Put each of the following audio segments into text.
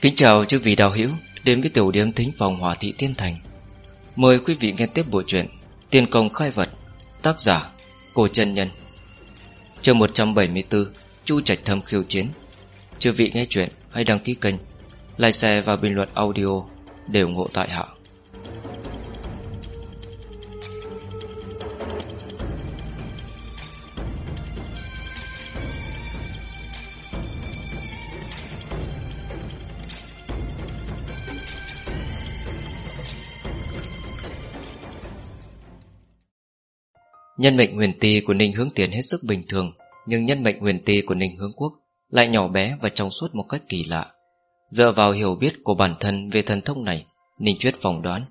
Kính chào chư vị đạo hữu, Đến với tiểu điểm thính phòng Hòa Thị Tiên Thành. Mời quý vị nghe tiếp bộ truyện Tiên công khai vật, Tác giả Cổ chân Nhân. Chương 174 Chu Trạch Thâm khiêu chiến. Chư vị nghe chuyện, hãy đăng ký kênh, Like share và bình luận audio Để ủng hộ tại hạ. Nhân mệnh huyền ti của Ninh Hướng Tiền hết sức bình thường, Nhưng nhân mệnh huyền ti của Ninh Hướng Quốc Lại nhỏ bé và trong suốt một cách kỳ lạ. Dựa vào hiểu biết của bản thân về thần thông này, Ninh Chuyết phỏng đoán,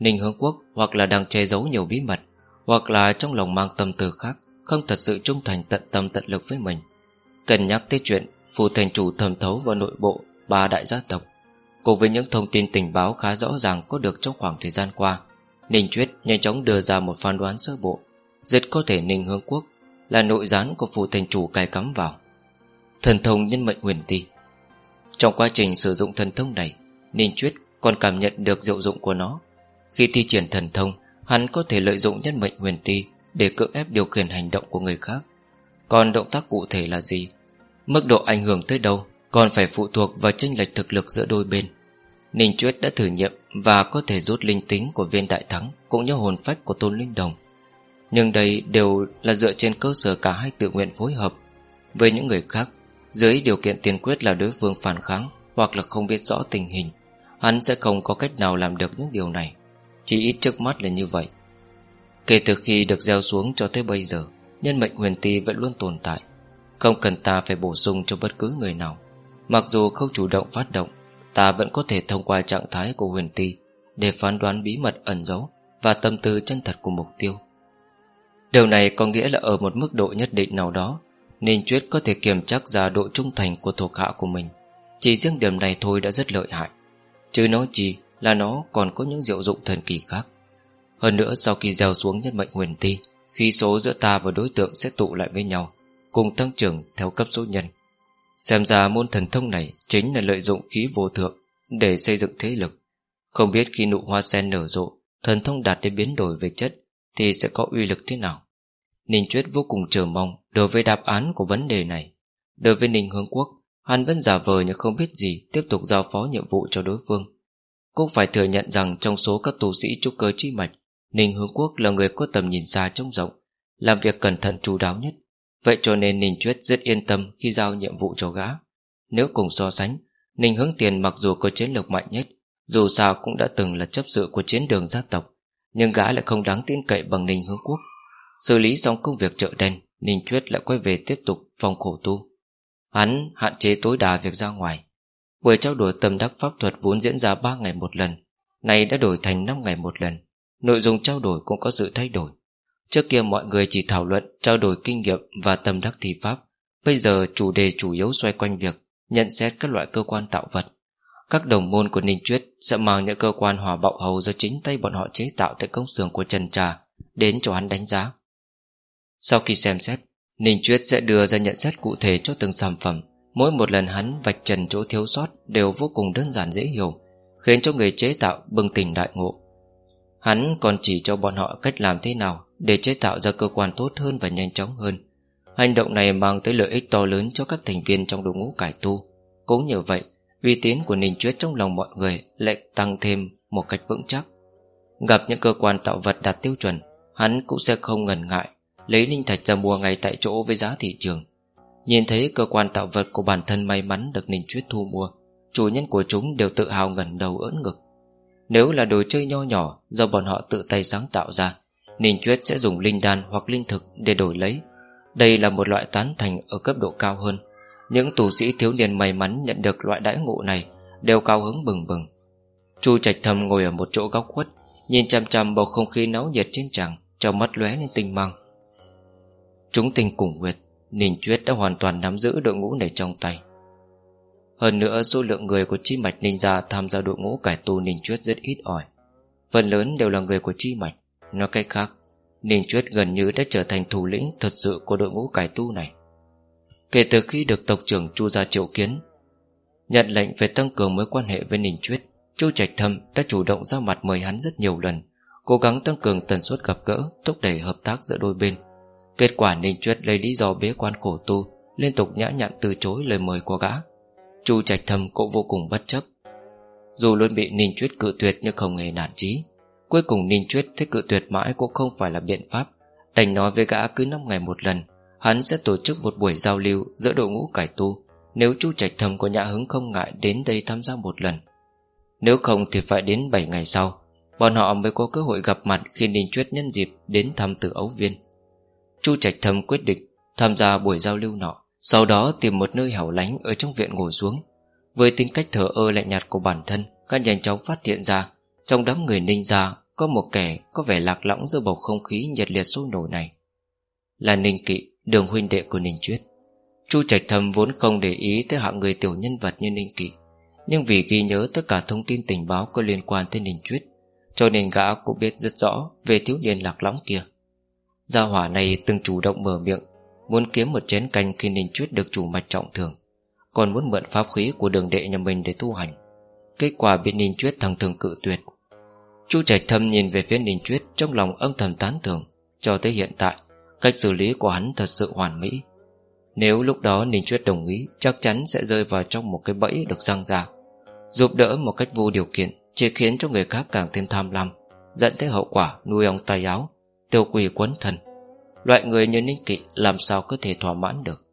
Ninh Hướng Quốc hoặc là đang che giấu nhiều bí mật, Hoặc là trong lòng mang tâm tư khác, Không thật sự trung thành tận tâm tận lực với mình. Cần nhắc tới chuyện Phù thành chủ thẩm thấu vào nội bộ Ba đại gia tộc, Cùng với những thông tin tình báo khá rõ ràng Có được trong khoảng thời gian qua, Ninh Chuyết nhanh chóng đưa ra một phán đoán sơ bộ rất có thể Ninh Hướng Quốc Là nội gián của phù thành chủ cài cắm vào. Thần thông nhân mệnh huyền ti. Trong quá trình sử dụng thần thông này, Ninh Chuyết còn cảm nhận được diệu dụng của nó. Khi thi triển thần thông, Hắn có thể lợi dụng nhân mệnh huyền ti Để cưỡng ép điều khiển hành động của người khác. Còn động tác cụ thể là gì? Mức độ ảnh hưởng tới đâu Còn phải phụ thuộc vào tranh lệch thực lực giữa đôi bên. Ninh Chuyết đã thử nghiệm Và có thể rút linh tính của viên đại thắng Cũng như hồn phách của Tôn Linh Đồng nhưng đây đều là dựa trên cơ sở cả hai tự nguyện phối hợp. Với những người khác, Dưới điều kiện tiên quyết là đối phương phản kháng Hoặc là không biết rõ tình hình, Hắn sẽ không có cách nào làm được những điều này. Chỉ ít trước mắt là như vậy. Kể từ khi được gieo xuống cho tới bây giờ, Nhân mệnh huyền ti vẫn luôn tồn tại. Không cần ta phải bổ sung cho bất cứ người nào. Mặc dù không chủ động phát động, Ta vẫn có thể thông qua trạng thái của huyền ti Để phán đoán bí mật ẩn giấu Và tâm tư chân thật của mục tiêu. Điều này có nghĩa là ở một mức độ nhất định nào đó Ninh Chuyết có thể kiểm chắc ra độ trung thành của thuộc hạ của mình. Chỉ riêng điểm này thôi đã rất lợi hại, Chứ nói chi là nó còn có những diệu dụng thần kỳ khác. Hơn nữa, sau khi gieo xuống nhân mệnh huyền ti Khi số giữa ta và đối tượng sẽ tụ lại với nhau, Cùng tăng trưởng theo cấp số nhân. Xem ra môn thần thông này Chính là lợi dụng khí vô thượng Để xây dựng thế lực. Không biết khi nụ hoa sen nở rộ, Thần thông đạt đến biến đổi về chất thì sẽ có uy lực thế nào? Ninh Chuyết vô cùng chờ mong Đối với đáp án của vấn đề này. Đối với Ninh Hướng Quốc, Hắn vẫn giả vờ như không biết gì Tiếp tục giao phó nhiệm vụ cho đối phương. Cũng phải thừa nhận rằng trong số các tu sĩ trúc cơ chi mạch, Ninh Hướng Quốc là người có tầm nhìn xa trông rộng, Làm việc cẩn thận chú đáo nhất. Vậy cho nên Ninh Chuyết rất yên tâm Khi giao nhiệm vụ cho gã. Nếu cùng so sánh, Ninh Hướng Tiền mặc dù có chiến lược mạnh nhất, Dù sao cũng đã từng là chấp sự của chiến đường gia tộc nhưng gã lại không đáng tin cậy bằng Ninh Hướng Quốc. Xử lý xong công việc chợ đen, Ninh Chuyết lại quay về tiếp tục phòng khổ tu. Hắn hạn chế tối đa việc ra ngoài. Buổi trao đổi tâm đắc pháp thuật vốn diễn ra 3 ngày một lần, Nay đã đổi thành 5 ngày một lần. Nội dung trao đổi cũng có sự thay đổi. Trước kia mọi người chỉ thảo luận, Trao đổi kinh nghiệm và tâm đắc thi pháp. Bây giờ chủ đề chủ yếu xoay quanh việc Nhận xét các loại cơ quan tạo vật các đồng môn của Ninh Chuyết sẽ mang những cơ quan hỏa bạo hầu do chính tay bọn họ chế tạo tại công xưởng của Trần Trà đến cho hắn đánh giá. Sau khi xem xét, Ninh Chuyết sẽ đưa ra nhận xét cụ thể cho từng sản phẩm. Mỗi một lần hắn vạch trần chỗ thiếu sót đều vô cùng đơn giản dễ hiểu, khiến cho người chế tạo bừng tỉnh đại ngộ. Hắn còn chỉ cho bọn họ cách làm thế nào để chế tạo ra cơ quan tốt hơn và nhanh chóng hơn. Hành động này mang tới lợi ích to lớn cho các thành viên trong đội ngũ cải tu. Cũng như vậy, uy tín của Ninh Chuyết trong lòng mọi người lại tăng thêm một cách vững chắc. Gặp những cơ quan tạo vật đạt tiêu chuẩn, hắn cũng sẽ không ngần ngại lấy linh thạch ra mua ngay tại chỗ với giá thị trường. Nhìn thấy cơ quan tạo vật của bản thân may mắn được Ninh Chuyết thu mua, chủ nhân của chúng đều tự hào ngẩn đầu ưỡn ngực. Nếu là đồ chơi nho nhỏ do bọn họ tự tay sáng tạo ra, Ninh Chuyết sẽ dùng linh đan hoặc linh thực để đổi lấy. Đây là một loại tán thành ở cấp độ cao hơn. Những tù sĩ thiếu niên may mắn nhận được loại đãi ngộ này Đều cao hứng bừng bừng. Chu trạch thầm ngồi ở một chỗ góc khuất, Nhìn chăm chăm bầu không khí náo nhiệt trên tràng, Trong mắt lóe lên tinh mang. Chúng tình cùng nguyệt, Ninh Chuyết đã hoàn toàn nắm giữ đội ngũ này trong tay. Hơn nữa, số lượng người của chi mạch ninja Tham gia đội ngũ cải tu Ninh Chuyết rất ít ỏi. Phần lớn đều là người của chi mạch. Nói cách khác, Ninh Chuyết gần như đã trở thành thủ lĩnh thật sự của đội ngũ cải tu này. Kể từ khi được tộc trưởng Chu gia triệu kiến, Nhận lệnh về tăng cường mối quan hệ với Ninh Chuyết, Chu Trạch Thâm đã chủ động ra mặt mời hắn rất nhiều lần, Cố gắng tăng cường tần suất gặp gỡ, Thúc đẩy hợp tác giữa đôi bên. Kết quả Ninh Chuyết lấy lý do bế quan khổ tu, Liên tục nhã nhặn từ chối lời mời của gã. Chu Trạch Thâm cũng vô cùng bất chấp. Dù luôn bị Ninh Chuyết cự tuyệt Nhưng không hề nản chí. Cuối cùng Ninh Chuyết thích cự tuyệt mãi Cũng không phải là biện pháp. Đành nói với gã cứ 5 ngày một lần Hắn sẽ tổ chức một buổi giao lưu Giữa đội ngũ cải tu, Nếu Chu Trạch thầm có nhã hứng không ngại Đến đây tham gia một lần. Nếu không thì phải đến 7 ngày sau, Bọn họ mới có cơ hội gặp mặt Khi Ninh Chuyết nhân dịp đến thăm từ ấu viên. Chu Trạch thầm quyết định Tham gia buổi giao lưu nọ, Sau đó tìm một nơi hẻo lánh Ở trong viện ngồi xuống. Với tính cách thờ ơ lạnh nhạt của bản thân, Các nhanh chóng phát hiện ra Trong đám người ninh gia Có một kẻ có vẻ lạc lõng giữa bầu không khí nhiệt liệt sôi nổi này. Là Ninh Kỵ Đường huynh đệ của Ninh Chuyết Chu Trạch Thâm vốn không để ý Tới hạng người tiểu nhân vật như Ninh Kỵ, Nhưng vì ghi nhớ tất cả thông tin tình báo Có liên quan tới Ninh Chuyết Cho nên gã cũng biết rất rõ Về thiếu niên lạc lõng kia. Gia hỏa này từng chủ động mở miệng, Muốn kiếm một chén canh khi Ninh Chuyết được chủ mạch trọng thường, Còn muốn mượn pháp khí của đường đệ nhà mình để tu hành. Kết quả bị Ninh Chuyết thằng thường cự tuyệt. Chu Trạch Thâm nhìn về phía Ninh Chuyết Trong lòng âm thầm tán thưởng, Cho tới hiện tại Cách xử lý của hắn thật sự hoàn mỹ. Nếu lúc đó Ninh Chuyết đồng ý, Chắc chắn sẽ rơi vào trong một cái bẫy được răng ra. Giúp đỡ một cách vô điều kiện, Chỉ khiến cho người khác càng thêm tham lam, Dẫn tới hậu quả nuôi ông tay áo, Tiêu quỷ quấn thần. Loại người như Ninh Kỵ làm sao có thể thỏa mãn được?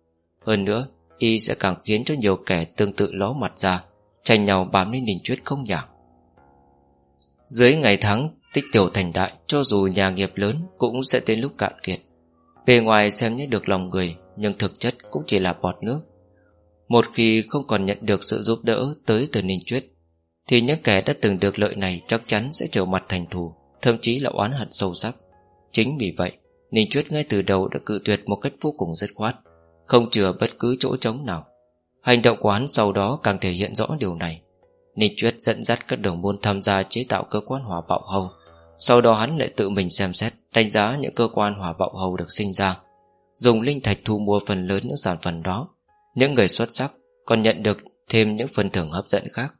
Hơn nữa, Y sẽ càng khiến cho nhiều kẻ tương tự ló mặt ra, Tranh nhau bám lên Ninh Chuyết không nhả. Dưới ngày tháng, Tích tiểu thành đại Cho dù nhà nghiệp lớn Cũng sẽ đến lúc cạn kiệt. Bề ngoài xem như được lòng người, Nhưng thực chất cũng chỉ là bọt nước. Một khi không còn nhận được sự giúp đỡ Tới từ Ninh Chuyết Thì những kẻ đã từng được lợi này Chắc chắn sẽ trở mặt thành thù, Thậm chí là oán hận sâu sắc. Chính vì vậy, Ninh Chuyết ngay từ đầu đã cự tuyệt một cách vô cùng dứt khoát, Không chừa bất cứ chỗ trống nào. Hành động của hắn sau đó càng thể hiện rõ điều này. Ninh Chuyết dẫn dắt các đồng môn tham gia chế tạo cơ quan hỏa bạo hầu Sau đó hắn lại tự mình xem xét. Đánh giá những cơ quan hỏa bạo hầu được sinh ra. Dùng linh thạch thu mua phần lớn những sản phẩm đó. Những người xuất sắc Còn nhận được thêm những phần thưởng hấp dẫn khác.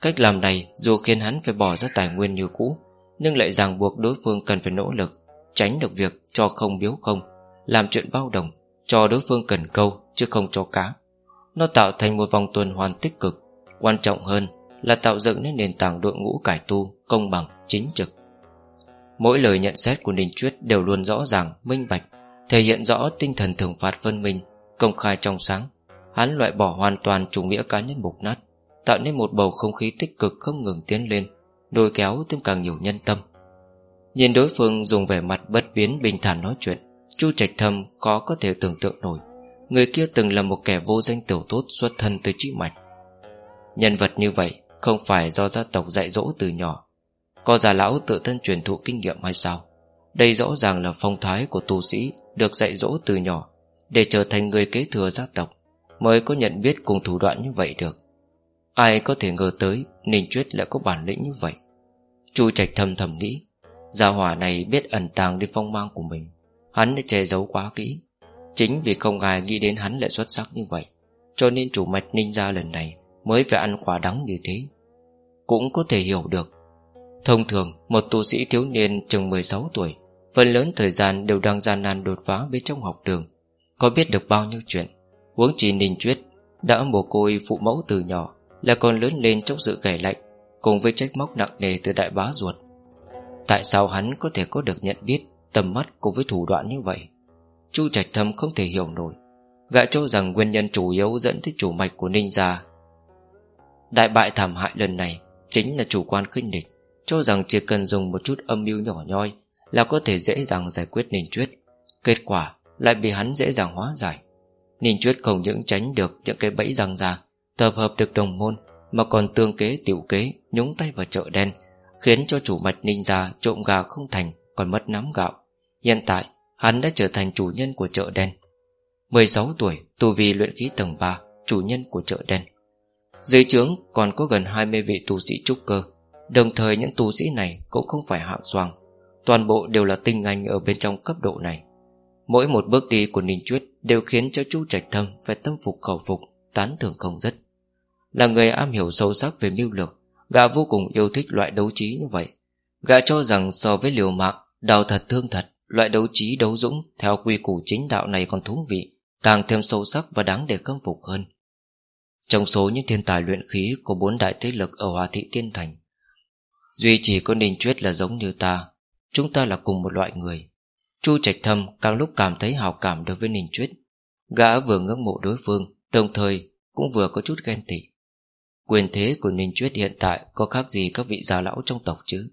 Cách làm này dù khiến hắn phải bỏ ra tài nguyên như cũ Nhưng lại ràng buộc đối phương cần phải nỗ lực Tránh được việc cho không biếu không Làm chuyện bao đồng Cho đối phương cần câu chứ không cho cá. Nó tạo thành một vòng tuần hoàn tích cực. Quan trọng hơn là tạo dựng nên nền tảng đội ngũ cải tu Công bằng, chính trực. Mỗi lời nhận xét của Ninh Chuyết đều luôn rõ ràng, minh bạch Thể hiện rõ tinh thần thường phạt phân minh Công khai trong sáng. Hắn loại bỏ hoàn toàn chủ nghĩa cá nhân mục nát Tạo nên một bầu không khí tích cực không ngừng tiến lên Đôi kéo thêm càng nhiều nhân tâm. Nhìn đối phương dùng vẻ mặt bất biến bình thản nói chuyện Chu Trạch Thâm khó có thể tưởng tượng nổi. Người kia từng là một kẻ vô danh tiểu tốt xuất thân từ trí mạch. Nhân vật như vậy Không phải do gia tộc dạy dỗ từ nhỏ có già lão tự thân truyền thụ kinh nghiệm hay sao? Đây rõ ràng là phong thái của tu sĩ Được dạy dỗ từ nhỏ Để trở thành người kế thừa gia tộc Mới có nhận biết cùng thủ đoạn như vậy được. Ai có thể ngờ tới Ninh Chuyết lại có bản lĩnh như vậy? Chu Trạch thầm thầm nghĩ, Gia hỏa này biết ẩn tàng đi phong mang của mình, Hắn đã che giấu quá kỹ. Chính vì không ai nghĩ đến hắn lại xuất sắc như vậy, Cho nên chủ mạch ninh gia lần này Mới phải ăn quả đắng như thế. Cũng có thể hiểu được Thông thường, một tu sĩ thiếu niên chừng 16 tuổi, Phần lớn thời gian đều đang gian nan đột phá bên trong học đường, Có biết được bao nhiêu chuyện. Huống chỉ Ninh Chuyết Đã mồ côi phụ mẫu từ nhỏ, Là còn lớn lên trong sự ghẻ lạnh, Cùng với trách móc nặng nề từ đại bá ruột. Tại sao hắn có thể có được nhận biết Tầm mắt cùng với thủ đoạn như vậy? Chu Trạch Thâm không thể hiểu nổi. Gã cho rằng nguyên nhân chủ yếu dẫn tới chủ mạch của Ninh Gia. Đại bại thảm hại lần này Chính là chủ quan khinh địch. Cho rằng chỉ cần dùng một chút âm mưu nhỏ nhoi Là có thể dễ dàng giải quyết Ninh Chuyết. Kết quả lại bị hắn dễ dàng hóa giải. Ninh Chuyết không những tránh được những cái bẫy răng ra, Tập hợp được đồng môn, Mà còn tương kế tiểu kế, Nhúng tay vào chợ đen, Khiến cho chủ mạch ninh gia trộm gà không thành, Còn mất nắm gạo. Hiện tại, hắn đã trở thành chủ nhân của chợ đen. 16 tuổi, tu vi luyện khí tầng 3 Chủ nhân của chợ đen. Dưới trướng còn có gần 20 vị tu sĩ trúc cơ Đồng thời những tu sĩ này Cũng không phải hạng soàng Toàn bộ đều là tinh anh ở bên trong cấp độ này. Mỗi một bước đi của Ninh Chuyết Đều khiến cho chú Trạch Thâm Phải tâm phục khẩu phục, Tán thưởng không dứt. Là người am hiểu sâu sắc về mưu lược, Gã vô cùng yêu thích loại đấu trí như vậy. Gã cho rằng so với liều mạng, Đào thật thương thật, Loại đấu trí đấu dũng Theo quy củ chính đạo này còn thú vị, Càng thêm sâu sắc và đáng để khâm phục hơn. Trong số những thiên tài luyện khí Của bốn đại thế lực ở Hòa Thị Tiên Thành Duy chỉ có Ninh Chuyết là giống như ta. Chúng ta là cùng một loại người. Chu Trạch Thâm càng lúc cảm thấy hào cảm đối với Ninh Chuyết. Gã vừa ngưỡng mộ đối phương, Đồng thời cũng vừa có chút ghen tị. Quyền thế của Ninh Chuyết hiện tại Có khác gì các vị già lão trong tộc chứ?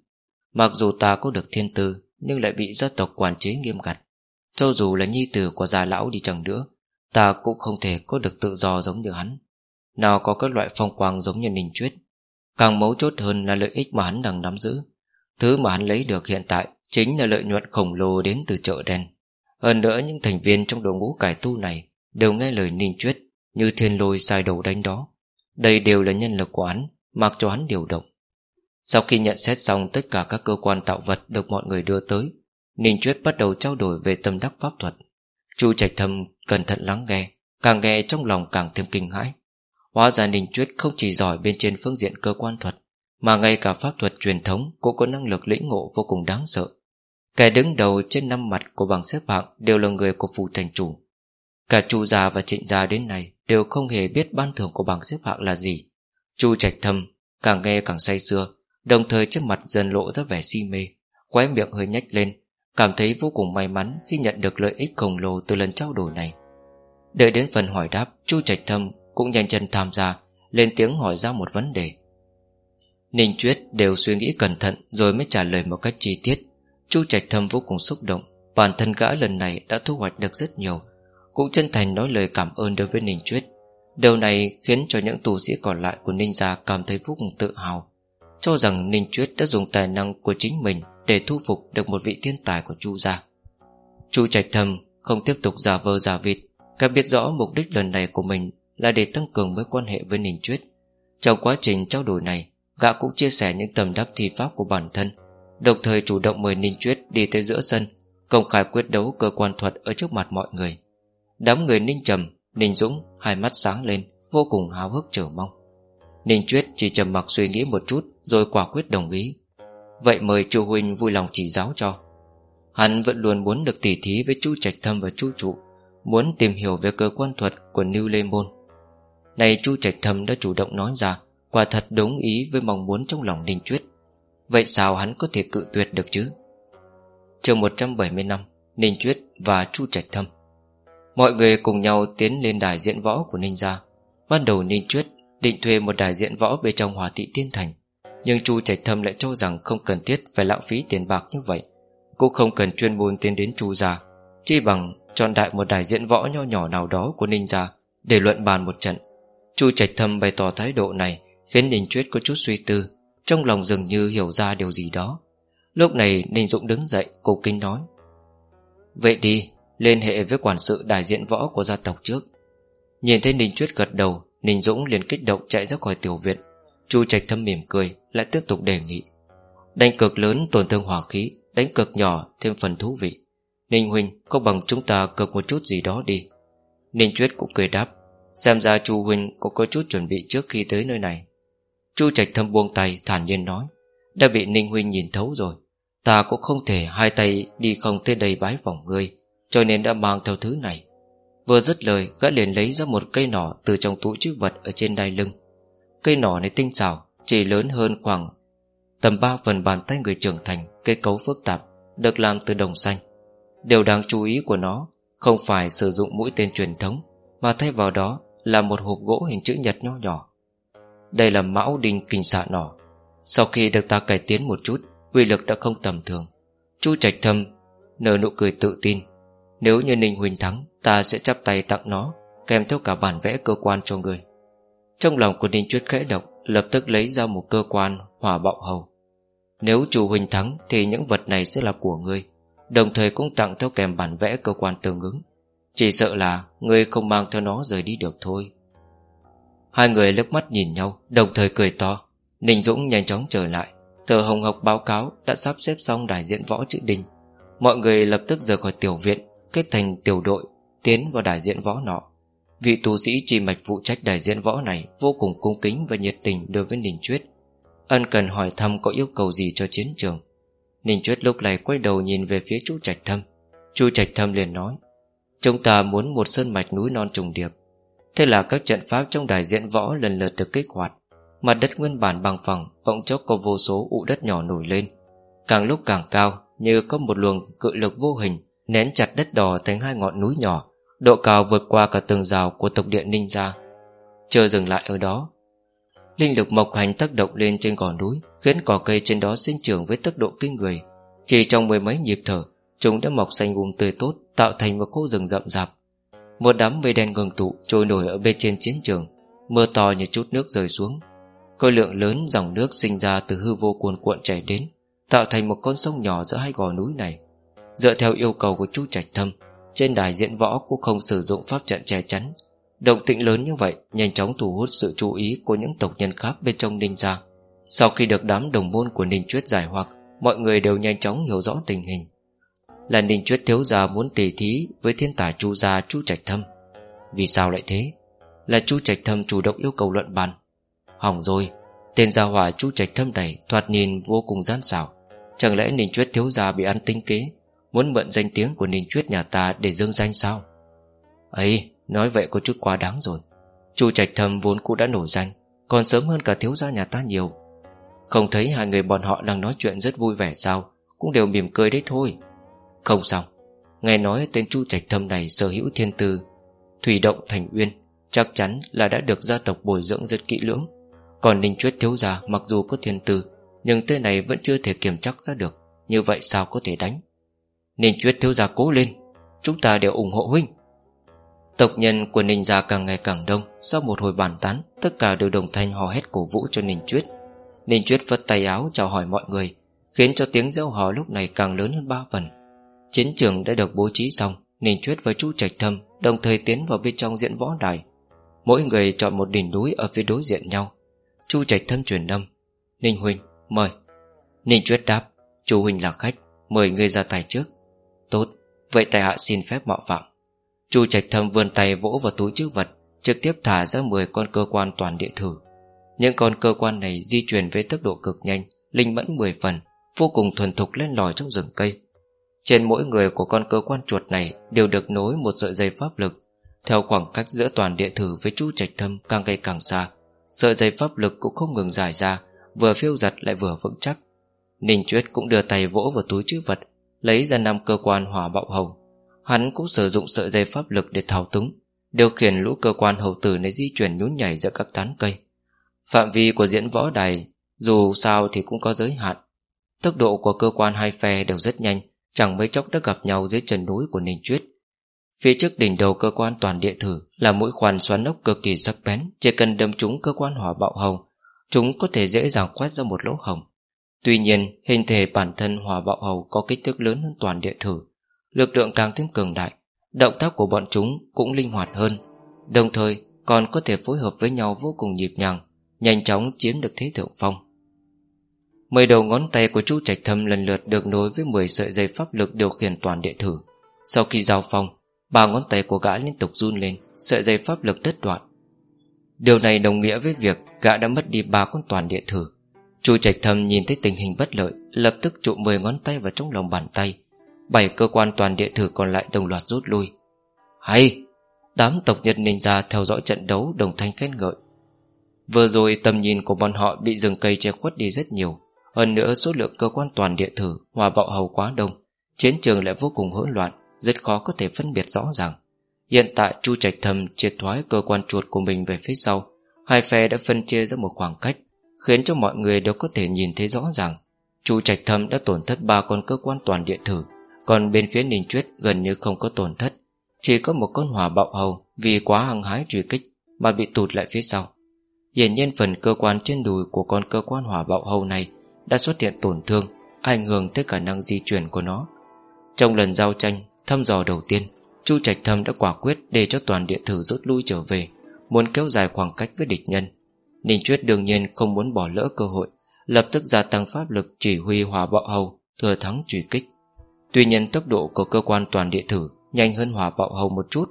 Mặc dù ta có được thiên tư, Nhưng lại bị gia tộc quản chế nghiêm ngặt. Cho dù là nhi tử của già lão đi chẳng nữa, Ta cũng không thể có được tự do giống như hắn. Nào có các loại phong quang giống như Ninh Chuyết. Càng mấu chốt hơn là lợi ích mà hắn đang nắm giữ. Thứ mà hắn lấy được hiện tại Chính là lợi nhuận khổng lồ đến từ chợ đen. Hơn nữa, những thành viên trong đội ngũ cải tu này Đều nghe lời Ninh Chuyết Như thiên lôi sai đầu đánh đó. Đây đều là nhân lực của hắn, Mặc cho hắn điều động. Sau khi nhận xét xong tất cả các cơ quan tạo vật Được mọi người đưa tới, Ninh Chuyết bắt đầu trao đổi về tâm đắc pháp thuật. Chu Trạch Thâm cẩn thận lắng nghe, Càng nghe trong lòng càng thêm kinh hãi. Hóa ra Ninh Chuyết không chỉ giỏi bên trên phương diện cơ quan thuật, Mà ngay cả pháp thuật truyền thống Cũng có năng lực lĩnh ngộ vô cùng đáng sợ. Kẻ đứng đầu trên năm mặt của bảng xếp hạng Đều là người của phủ thành chủ. Cả chu già và trịnh già đến nay Đều không hề biết ban thưởng của bảng xếp hạng là gì. Chu trạch thâm Càng nghe càng say sưa, Đồng thời trước mặt dần lộ ra vẻ si mê quái miệng hơi nhách lên, Cảm thấy vô cùng may mắn khi nhận được lợi ích khổng lồ từ lần trao đổi này. Đợi đến phần hỏi đáp, Chu trạch thâm cũng nhanh chân tham gia, Lên tiếng hỏi ra một vấn đề. Ninh Chuyết đều suy nghĩ cẩn thận Rồi mới trả lời một cách chi tiết. Chu Trạch Thâm vô cùng xúc động, Bản thân gã lần này đã thu hoạch được rất nhiều, Cũng chân thành nói lời cảm ơn đối với Ninh Chuyết. Điều này khiến cho những tù sĩ còn lại của Ninh Gia cảm thấy vô cùng tự hào, Cho rằng Ninh Chuyết đã dùng tài năng của chính mình Để thu phục được một vị thiên tài của Chu Gia. Chu Trạch Thâm không tiếp tục giả vờ giả vịt Cả biết rõ mục đích lần này của mình là để tăng cường mối quan hệ với Ninh Chuyết Trong quá trình trao đổi này Gã cũng chia sẻ những tầm đắc thi pháp của bản thân Đồng thời chủ động mời Ninh Chuyết đi tới giữa sân Công khai quyết đấu cơ quan thuật Ở trước mặt mọi người. Đám người Ninh Trầm, Ninh Dũng Hai mắt sáng lên, vô cùng háo hức chờ mong. Ninh Chuyết chỉ trầm mặc suy nghĩ một chút Rồi quả quyết đồng ý. Vậy mời chu Huynh vui lòng chỉ giáo cho. Hắn vẫn luôn muốn được tỉ thí Với chu Trạch Thâm và chu Trụ Muốn tìm hiểu về cơ quan thuật của New Lê Môn. Này chu Trạch Thâm đã chủ động nói ra, Quả thật đúng ý với mong muốn trong lòng Ninh Chuyết Vậy sao hắn có thể cự tuyệt được chứ? Trường 170 năm Ninh Chuyết và Chu Trạch Thâm Mọi người cùng nhau tiến lên đài diễn võ của Ninh Gia. Ban đầu Ninh Chuyết định thuê một đài diễn võ bên trong Hòa Thị Tiên Thành, Nhưng Chu Trạch Thâm lại cho rằng không cần thiết phải lãng phí tiền bạc như vậy. Cũng không cần chuyên môn tiến đến Chu Gia, Chi bằng chọn đại một đài diễn võ nho nhỏ nào đó của Ninh Gia Để luận bàn một trận. Chu Trạch Thâm bày tỏ thái độ này, Khiến Ninh Chuyết có chút suy tư, trong lòng dường như hiểu ra điều gì đó. Lúc này, Ninh Dũng đứng dậy, Cổ kinh nói, Vậy đi, Liên hệ với quản sự đại diện võ của gia tộc trước. Nhìn thấy Ninh Chuyết gật đầu, Ninh Dũng liền kích động chạy ra khỏi tiểu viện. Chu Trạch thâm mỉm cười, Lại tiếp tục đề nghị, Đánh cực lớn tổn thương hỏa khí, Đánh cực nhỏ thêm phần thú vị. Ninh Huynh, có bằng chúng ta cực một chút gì đó đi. Ninh Chuyết cũng cười đáp Xem ra Chu Huynh cũng có chút chuẩn bị trước khi tới nơi này. Chu Trạch Thâm buông tay, thản nhiên nói, Đã bị Ninh Huynh nhìn thấu rồi. Ta cũng không thể hai tay đi không tới đây bái vòng ngươi, Cho nên đã mang theo thứ này. Vừa dứt lời, Gã liền lấy ra một cây nỏ Từ trong túi chữ vật ở trên đai lưng. Cây nỏ này tinh xảo, Chỉ lớn hơn khoảng Tầm 3 phần bàn tay người trưởng thành Cây cấu phức tạp, Được làm từ đồng xanh. Điều đáng chú ý của nó Không phải sử dụng mũi tên truyền thống mà thay vào đó là một hộp gỗ hình chữ nhật nho nhỏ. Đây là mão đinh kinh xạ nỏ. Sau khi được ta cải tiến một chút, uy lực đã không tầm thường. Chu trạch thâm Nở nụ cười tự tin. Nếu như Ninh Huỳnh thắng, Ta sẽ chắp tay tặng nó, Kèm theo cả bản vẽ cơ quan cho người. Trong lòng của Ninh Chuyết khẽ động, Lập tức lấy ra một cơ quan hỏa bạo hầu. Nếu chủ Huỳnh thắng Thì những vật này sẽ là của ngươi Đồng thời cũng tặng theo kèm bản vẽ cơ quan tương ứng. Chỉ sợ là Ngươi không mang theo nó rời đi được thôi. Hai người lướt mắt nhìn nhau, Đồng thời cười to. Ninh Dũng nhanh chóng trở lại. Tờ Hồng Học báo cáo đã sắp xếp xong đại diện võ chữ đình. Mọi người lập tức rời khỏi tiểu viện, Kết thành tiểu đội, Tiến vào đại diện võ nọ. Vị tu sĩ chi mạch phụ trách đại diện võ này Vô cùng cung kính và nhiệt tình đối với Ninh Chuyết. Ân cần hỏi thăm có yêu cầu gì cho chiến trường. Ninh Chuyết lúc này quay đầu nhìn về phía chú Trạch Thâm. Chu Trạch Thâm liền nói Chúng ta muốn một sơn mạch núi non trùng điệp. Thế là các trận pháp trong đài diễn võ lần lượt được kích hoạt. Mặt đất nguyên bản bằng phẳng, Bỗng chốc có vô số ụ đất nhỏ nổi lên. Càng lúc càng cao, Như có một luồng cự lực vô hình, Nén chặt đất đỏ thành hai ngọn núi nhỏ, Độ cao vượt qua cả tường rào của tộc điện ninh gia. Chờ dừng lại ở đó, Linh lực mộc hành tác động lên trên gò núi, Khiến cỏ cây trên đó sinh trưởng với tốc độ kinh người. Chỉ trong mười mấy nhịp thở Chúng đã mọc xanh um tươi tốt, Tạo thành một khu rừng rậm rạp. Một đám mây đen ngừng tụ, trôi nổi ở bên trên chiến trường. Mưa to như chút nước rơi xuống. Khối lượng lớn dòng nước sinh ra từ hư vô cuồn cuộn chảy đến, Tạo thành một con sông nhỏ giữa hai gò núi này. Dựa theo yêu cầu của chú Trạch Thâm, Trên đài diễn võ cũng không sử dụng pháp trận che chắn. Động tĩnh lớn như vậy, Nhanh chóng thu hút sự chú ý của những tộc nhân khác bên trong Ninh Gia. Sau khi được đám đồng môn của Ninh Chuyết giải hoặc, Mọi người đều nhanh chóng hiểu rõ tình hình. Là Ninh Chuyết thiếu gia muốn tỉ thí Với thiên tài chu gia chu Trạch Thâm. Vì sao lại thế? Là chu Trạch Thâm chủ động yêu cầu luận bàn. Hỏng rồi, Tên gia hỏa chu Trạch Thâm này Thoạt nhìn vô cùng gian xảo. Chẳng lẽ Ninh Chuyết thiếu gia bị ăn tinh kế, Muốn mượn danh tiếng của Ninh Chuyết nhà ta Để dương danh sao? Ấy, Nói vậy có chút quá đáng rồi. Chu Trạch Thâm vốn cũng đã nổi danh, Còn sớm hơn cả thiếu gia nhà ta nhiều. Không thấy hai người bọn họ đang nói chuyện rất vui vẻ sao, Cũng đều mỉm cười đấy thôi. Không xong Nghe nói tên Chu Trạch Thâm này sở hữu thiên tư. Thủy động thành uyên Chắc chắn là đã được gia tộc bồi dưỡng rất kỹ lưỡng. Còn Ninh Chuyết thiếu gia mặc dù có thiên tư, Nhưng tên này vẫn chưa thể kiểm chắc ra được. Như vậy sao có thể đánh? Ninh Chuyết thiếu gia cố lên. Chúng ta đều ủng hộ huynh. Tộc nhân của Ninh gia càng ngày càng đông, Sau một hồi bàn tán, Tất cả đều đồng thanh hò hét cổ vũ cho Ninh Chuyết. Ninh Chuyết vất tay áo chào hỏi mọi người, Khiến cho tiếng reo hò lúc này càng lớn hơn ba phần. Chiến trường đã được bố trí xong, Ninh Chuyết với chú Trạch Thâm Đồng thời tiến vào bên trong diễn võ đài. Mỗi người chọn một đỉnh núi ở phía đối diện nhau. Chu Trạch Thâm truyền âm, Ninh Huynh mời. Ninh Chuyết đáp Chu Huynh là khách, Mời người ra tài trước. Tốt, Vậy tài hạ xin phép mạo phạm. Chu Trạch Thâm vươn tay vỗ vào túi chữ vật, Trực tiếp thả ra 10 con cơ quan toàn địa thử. Những con cơ quan này di chuyển với tốc độ cực nhanh, Linh mẫn 10 phần, Vô cùng thuần thục lên lòi trong rừng cây. Trên mỗi người của con cơ quan chuột này Đều được nối một sợi dây pháp lực. Theo khoảng cách giữa toàn địa thử với chu trạch thâm càng ngày càng xa, Sợi dây pháp lực cũng không ngừng dài ra, Vừa phiêu giật lại vừa vững chắc. Ninh Chuyết cũng đưa tay vỗ vào túi chữ vật, Lấy ra năm cơ quan hỏa bạo hồng. Hắn cũng sử dụng sợi dây pháp lực để thao túng, Điều khiển lũ cơ quan hậu tử này di chuyển nhún nhảy giữa các tán cây. Phạm vi của diễn võ đài Dù sao thì cũng có giới hạn. Tốc độ của cơ quan hai phe đều rất nhanh Chẳng mấy chốc đã gặp nhau dưới chân núi của Ninh Chuyết Phía trước đỉnh đầu cơ quan toàn địa thử Là mũi khoan xoắn ốc cực kỳ sắc bén, Chỉ cần đâm trúng cơ quan hỏa bạo hồng, Chúng có thể dễ dàng quét ra một lỗ hồng. Tuy nhiên, hình thể bản thân hỏa bạo hầu Có kích thước lớn hơn toàn địa thử. Lực lượng càng thêm cường đại, động tác của bọn chúng cũng linh hoạt hơn. Đồng thời, còn có thể phối hợp với nhau vô cùng nhịp nhàng, nhanh chóng chiếm được thế thượng phong mười đầu ngón tay của chú trạch thâm lần lượt được nối với 10 sợi dây pháp lực điều khiển toàn địa thử. Sau khi giao phong, ba ngón tay của gã liên tục run lên, sợi dây pháp lực đứt đoạn. Điều này đồng nghĩa với việc gã đã mất đi ba con toàn địa thử. Chu trạch thâm nhìn thấy tình hình bất lợi, lập tức trụ 10 ngón tay vào trong lòng bàn tay. Bảy cơ quan toàn địa thử còn lại đồng loạt rút lui. Hay! Đám tộc nhân ninja theo dõi trận đấu Đồng thanh khen ngợi. Vừa rồi tầm nhìn của bọn họ bị rừng cây che khuất đi rất nhiều. Hơn nữa số lượng cơ quan toàn địa thử Hòa bạo hầu quá đông, Chiến trường lại vô cùng hỗn loạn, Rất khó có thể phân biệt rõ ràng. Hiện tại, Chu Trạch Thầm triệt thoái cơ quan chuột của mình về phía sau, Hai phe đã phân chia ra một khoảng cách, Khiến cho mọi người đều có thể nhìn thấy rõ ràng. Chu Trạch Thâm đã tổn thất ba con cơ quan toàn địa thử, còn bên phía Ninh Chuyết gần như không có tổn thất. Chỉ có một con hỏa bạo hầu Vì quá hăng hái truy kích Mà bị tụt lại phía sau. Hiển nhiên phần cơ quan trên đùi của con cơ quan hỏa bạo hầu này đã xuất hiện tổn thương, Ảnh hưởng tới khả năng di chuyển của nó. Trong lần giao tranh, Thăm dò đầu tiên, Chu Trạch Thâm đã quả quyết để cho toàn địa thử rút lui trở về, Muốn kéo dài khoảng cách với địch nhân. Ninh Chuyết đương nhiên không muốn bỏ lỡ cơ hội, Lập tức gia tăng pháp lực chỉ huy hòa bạo hầu, Thừa thắng truy kích. Tuy nhiên tốc độ của cơ quan toàn địa thử Nhanh hơn hỏa bạo hầu một chút,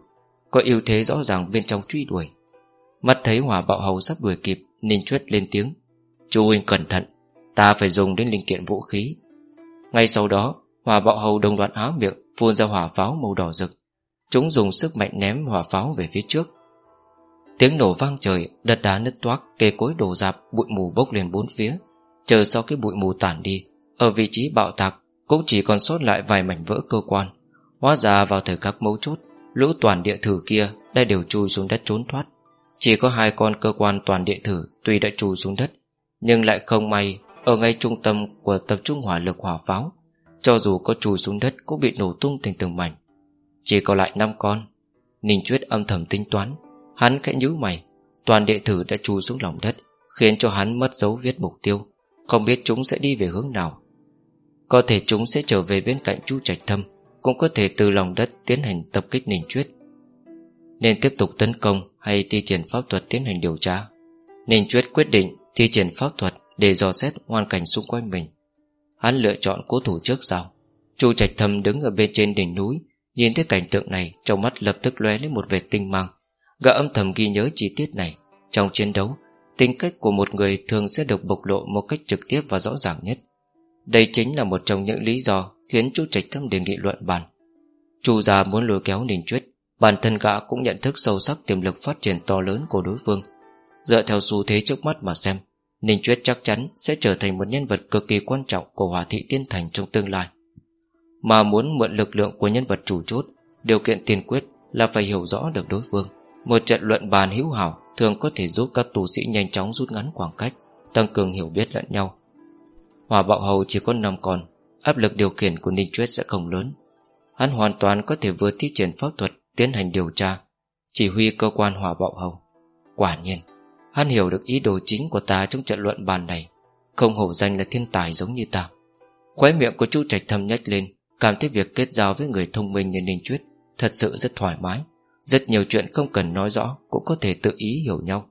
Có ưu thế rõ ràng bên trong truy đuổi. Mắt thấy hỏa bạo hầu sắp đuổi kịp, Ninh Chuyết lên tiếng, chu huynh cẩn thận Ta phải dùng đến linh kiện vũ khí. Ngay sau đó, Hỏa bạo hầu đồng loạt há miệng, Phun ra hỏa pháo màu đỏ rực. Chúng dùng sức mạnh ném hỏa pháo về phía trước. Tiếng nổ vang trời, Đất đá nứt toác, Cây cối đổ dạp, Bụi mù bốc lên bốn phía. Chờ sau cái bụi mù tản đi, Ở vị trí bạo tạc, Cũng chỉ còn sót lại vài mảnh vỡ cơ quan. Hóa ra vào thời các mấu chốt, Lũ toàn địa thử kia Đã đều chui xuống đất trốn thoát. Chỉ có hai con cơ quan toàn địa thử Tuy đã chui xuống đất, Nhưng lại không may ở ngay trung tâm của tập trung hỏa lực hỏa pháo. Cho dù có chui xuống đất Cũng bị nổ tung thành từng mảnh. Chỉ còn lại năm con. Ninh Chuyết âm thầm tính toán. Hắn khẽ nhíu mày. Toàn đệ thử đã chui xuống lòng đất, Khiến cho hắn mất dấu viết mục tiêu. Không biết chúng sẽ đi về hướng nào. Có thể chúng sẽ trở về bên cạnh chu trạch thâm, Cũng có thể từ lòng đất tiến hành tập kích Ninh Chuyết. Nên tiếp tục tấn công Hay thi triển pháp thuật tiến hành điều tra? Ninh Chuyết quyết định thi triển pháp thuật. Để dò xét hoàn cảnh xung quanh mình. Hắn lựa chọn cố thủ trước sau. Chu Trạch Thâm đứng ở bên trên đỉnh núi, Nhìn thấy cảnh tượng này, Trong mắt lập tức lóe lên một vệt tinh mang. Gã âm thầm ghi nhớ chi tiết này. Trong chiến đấu, Tính cách của một người thường sẽ được bộc lộ Một cách trực tiếp và rõ ràng nhất. Đây chính là một trong những lý do Khiến Chu Trạch Thâm đề nghị luận bàn. Chu già muốn lôi kéo Ninh Chuyết Bản thân gã cũng nhận thức sâu sắc Tiềm lực phát triển to lớn của đối phương. Dựa theo xu thế trước mắt mà xem Ninh Chuyết chắc chắn sẽ trở thành một nhân vật cực kỳ quan trọng của Hòa Thị Tiên Thành trong tương lai. Mà muốn mượn lực lượng của nhân vật chủ chốt, điều kiện tiên quyết là phải hiểu rõ được đối phương. Một trận luận bàn hữu hảo thường có thể giúp các tù sĩ nhanh chóng rút ngắn khoảng cách, tăng cường hiểu biết lẫn nhau. Hòa bạo hầu chỉ có năm con, áp lực điều khiển của Ninh Chuyết sẽ không lớn. Hắn hoàn toàn có thể vừa thi triển pháp thuật tiến hành điều tra, chỉ huy cơ quan Hòa bạo hầu. Quả nhiên, hắn hiểu được ý đồ chính của ta trong trận luận bàn này, không hổ danh là thiên tài giống như ta. Khóe miệng của chu trạch thâm nhách lên, cảm thấy việc kết giao với người thông minh như Ninh Chuyết thật sự rất thoải mái. Rất nhiều chuyện không cần nói rõ Cũng có thể tự ý hiểu nhau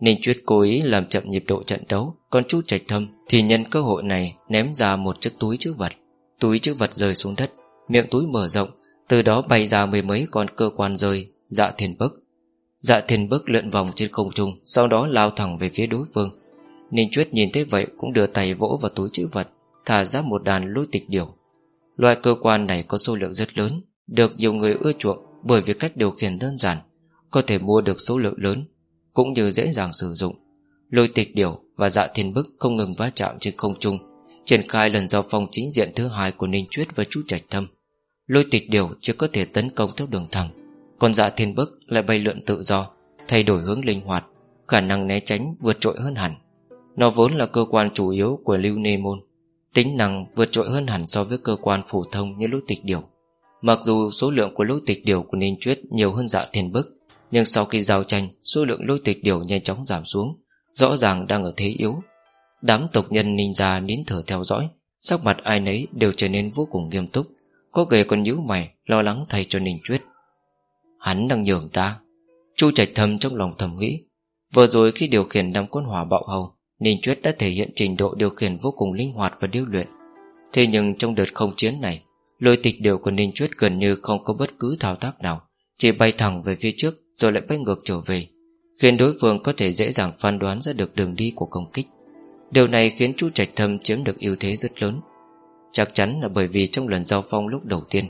Ninh Chuyết cố ý làm chậm nhịp độ trận đấu Còn chú Trạch Thâm thì nhân cơ hội này Ném ra một chiếc túi chữ vật Túi chữ vật rơi xuống đất Miệng túi mở rộng Từ đó bay ra mười mấy con cơ quan rơi Dạ thiền bức Dạ thiên bước lượn vòng trên không trung, Sau đó lao thẳng về phía đối phương. Ninh Chuyết nhìn thấy vậy cũng đưa tay vỗ vào túi chữ vật, Thả ra một đàn lôi tịch điểu. Loại cơ quan này có số lượng rất lớn, Được nhiều người ưa chuộng bởi vì cách điều khiển đơn giản, Có thể mua được số lượng lớn, Cũng như dễ dàng sử dụng. Lôi tịch điểu và dạ thiên bức không ngừng va chạm trên không trung, Triển khai lần giao phong chính diện thứ hai của Ninh Chuyết và chú Trạch Thâm. Lôi tịch điểu chưa có thể tấn công theo đường thẳng còn dạ thiên bức lại bay lượn tự do, Thay đổi hướng linh hoạt, Khả năng né tránh vượt trội hơn hẳn. Nó vốn là cơ quan chủ yếu của lưu nê môn, Tính năng vượt trội hơn hẳn so với cơ quan phổ thông như lôi tịch điều. Mặc dù số lượng của lối tịch điều của Ninh Chuyết nhiều hơn dạ thiên bức, Nhưng sau khi giao tranh, Số lượng lối tịch điều nhanh chóng giảm xuống, Rõ ràng đang ở thế yếu. Đám tộc nhân ninja nín thở theo dõi, Sắc mặt ai nấy đều trở nên vô cùng nghiêm túc. Có người còn nhíu mày, Lo lắng thay cho Ninh Chuyết Hắn đang nhường ta. Chu trạch thầm trong lòng thầm nghĩ, Vừa rồi khi điều khiển năm quân hỏa bạo hầu, Ninh Chuyết đã thể hiện trình độ điều khiển vô cùng linh hoạt và điêu luyện. Thế nhưng trong đợt không chiến này, Lôi tịch điều của Ninh Chuyết gần như không có bất cứ thao tác nào, Chỉ bay thẳng về phía trước Rồi lại bay ngược trở về, Khiến đối phương có thể dễ dàng phán đoán ra được đường đi của công kích. Điều này khiến chu Trạch Thâm chiếm được ưu thế rất lớn. Chắc chắn là bởi vì trong lần giao phong lúc đầu tiên,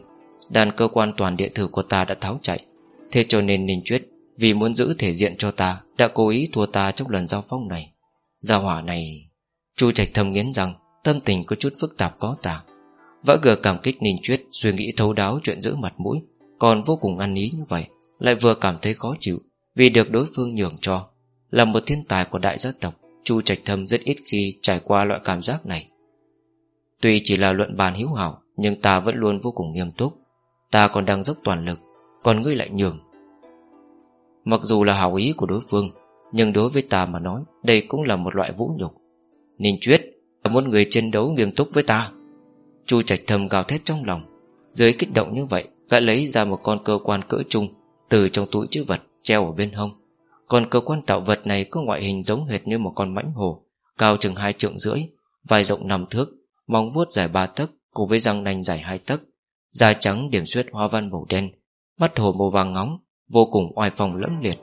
Đàn cơ quan toàn địa thử của ta đã tháo chạy. Thế cho nên Ninh Chuyết Vì muốn giữ thể diện cho ta, Đã cố ý thua ta trong lần giao phong này. Gia hỏa này, Chu Trạch Thâm nghiến rằng, Tâm tình có chút phức tạp có tả Vã gừa cảm kích Ninh Chuyết Suy nghĩ thấu đáo chuyện giữ mặt mũi, Còn vô cùng ăn ý như vậy, Lại vừa cảm thấy khó chịu, Vì được đối phương nhường cho. Là một thiên tài của đại gia tộc, Chu Trạch Thâm rất ít khi trải qua loại cảm giác này. Tuy chỉ là luận bàn hữu hảo, Nhưng ta vẫn luôn vô cùng nghiêm túc. Ta còn đang dốc toàn lực còn ngươi lại nhường. Mặc dù là hảo ý của đối phương, Nhưng đối với ta mà nói, Đây cũng là một loại vũ nhục. Ninh Chuyết là một người chiến đấu nghiêm túc với ta. Chu trạch thầm gào thét trong lòng, Dưới kích động như vậy Gã lấy ra một con cơ quan cỡ trung, Từ trong túi chữ vật, treo ở bên hông. Còn cơ quan tạo vật này có ngoại hình giống hệt như một con mãnh hổ Cao chừng hai trượng rưỡi Vai rộng năm thước, Móng vuốt dài ba tấc, Cùng với răng nanh dài hai tấc, Da trắng điểm xuyết hoa văn màu đen Mắt hồ màu vàng ngóng, Vô cùng oai phong lẫm liệt.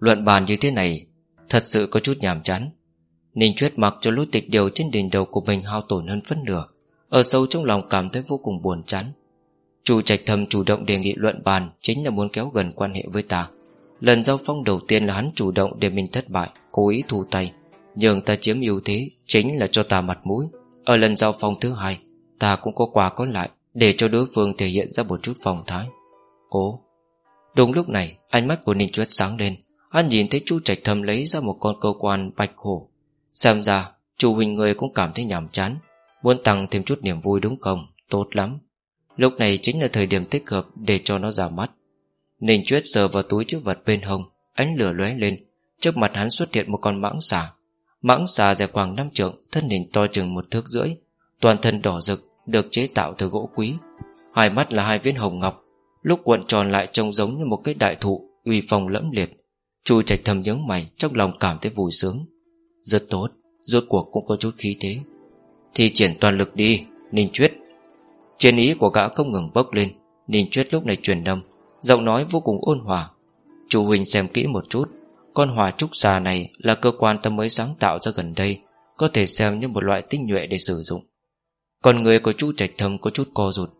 Luận bàn như thế này, Thật sự có chút nhàm chán. Ninh Chuyết mặc cho lũ tịch điều trên đỉnh đầu của mình hao tổn hơn phân nửa, Ở sâu trong lòng cảm thấy vô cùng buồn chán. Chủ Trạch thầm chủ động đề nghị luận bàn Chính là muốn kéo gần quan hệ với ta. Lần giao phong đầu tiên là hắn chủ động để mình thất bại, Cố ý thu tay. Nhưng ta chiếm ưu thế Chính là cho ta mặt mũi. Ở lần giao phong thứ hai, Ta cũng có quà có lại Để cho đối phương thể hiện ra một chút phong thái ố, Đúng lúc này ánh mắt của Ninh Chuyết sáng lên. Hắn nhìn thấy chu Trạch Thâm lấy ra một con cơ quan bạch hổ. Xem ra Chủ huynh người cũng cảm thấy nhàm chán. Muốn tăng thêm chút niềm vui đúng không? Tốt lắm. Lúc này chính là thời điểm thích hợp để cho nó ra mắt. Ninh Chuyết sờ vào túi chữ vật bên hông Ánh lửa lóe lên. Trước mặt hắn xuất hiện một con mãng xà. Mãng xà dài khoảng năm trượng Thân hình to chừng một thước rưỡi Toàn thân đỏ rực Được chế tạo từ gỗ quý. Hai mắt là hai viên hồng ngọc Lúc cuộn tròn lại trông giống như một cái đại thụ, Uy phong lẫm liệt. Chu trạch thầm nhớ mày, Trong lòng cảm thấy vui sướng. Rất tốt, Rốt cuộc cũng có chút khí thế. Thì triển toàn lực đi, Ninh Chuyết. Chiến ý của gã không ngừng bốc lên, Ninh Chuyết lúc này truyền đâm Giọng nói vô cùng ôn hòa. Chủ huynh xem kỹ một chút, Con hòa trúc xà này là cơ quan tâm mới sáng tạo ra gần đây, Có thể xem như một loại tinh nhuệ để sử dụng. Còn người của Chu trạch thâm có chút co rụt